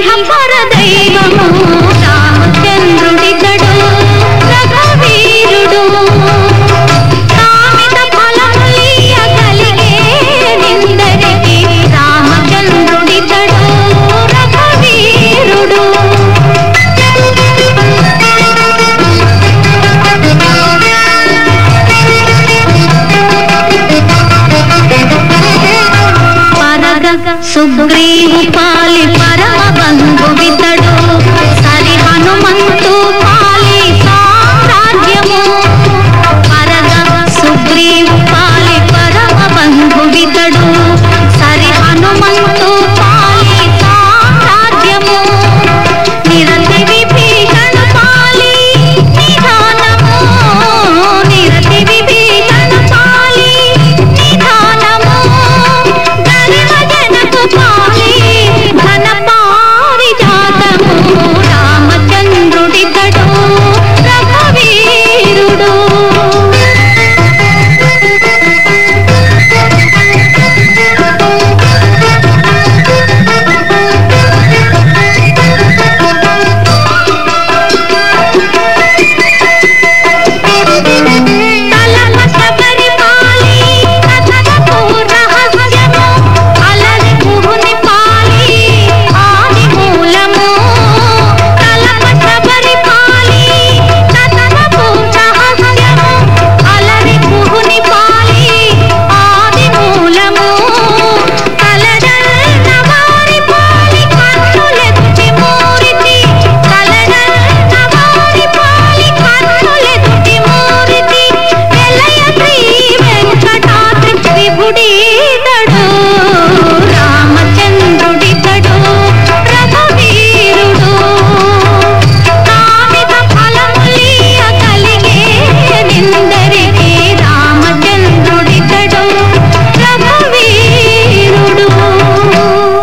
हम సుగ్రీవు పాలి పరమ బంధు వితడు